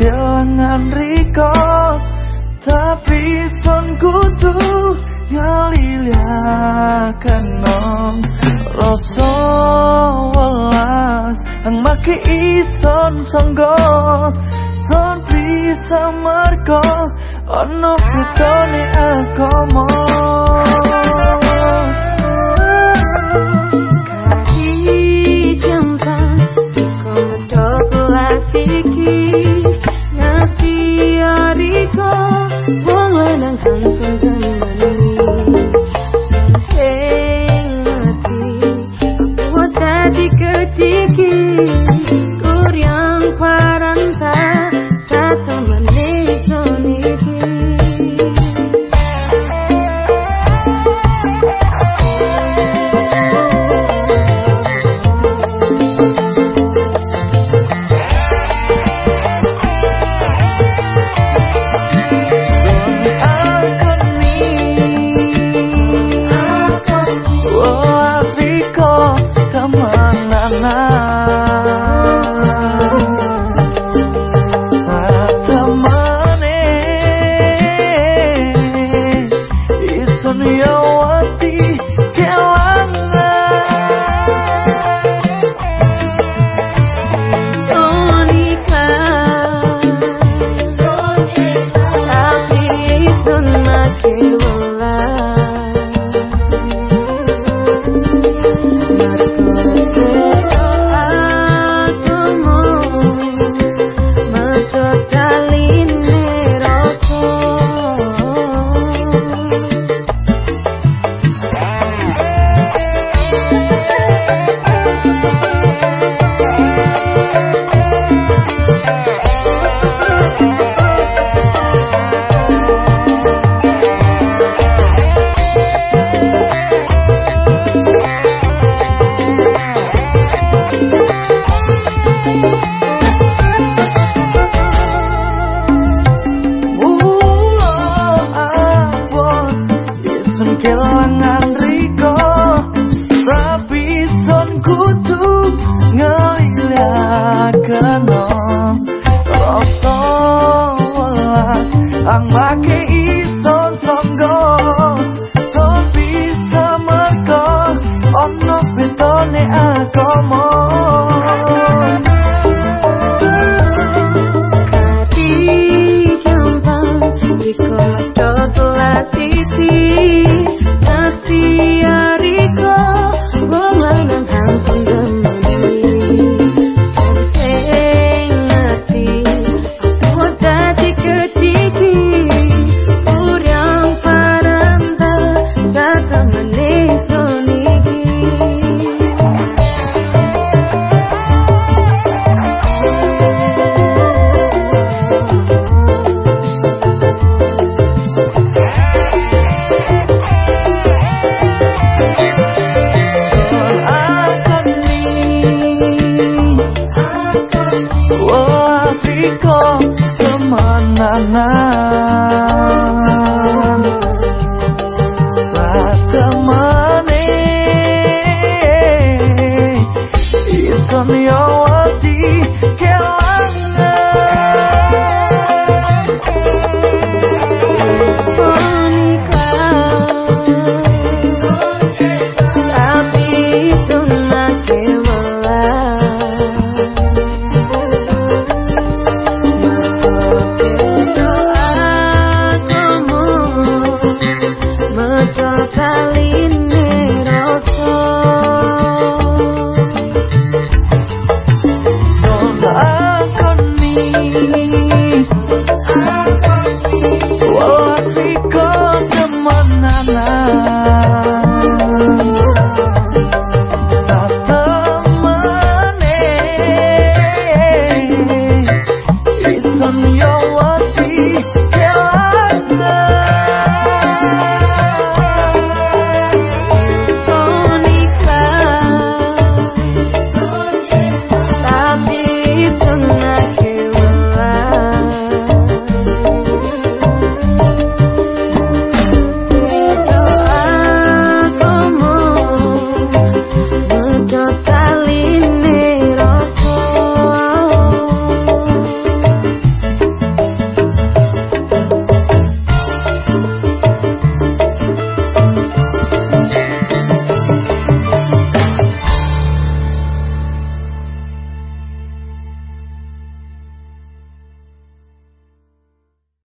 kehilangan Riko Tapi son kutu ngelilihakan non rasa welas Ang maki ison songgol ang makaibigan kenangan Saat temani It's on kali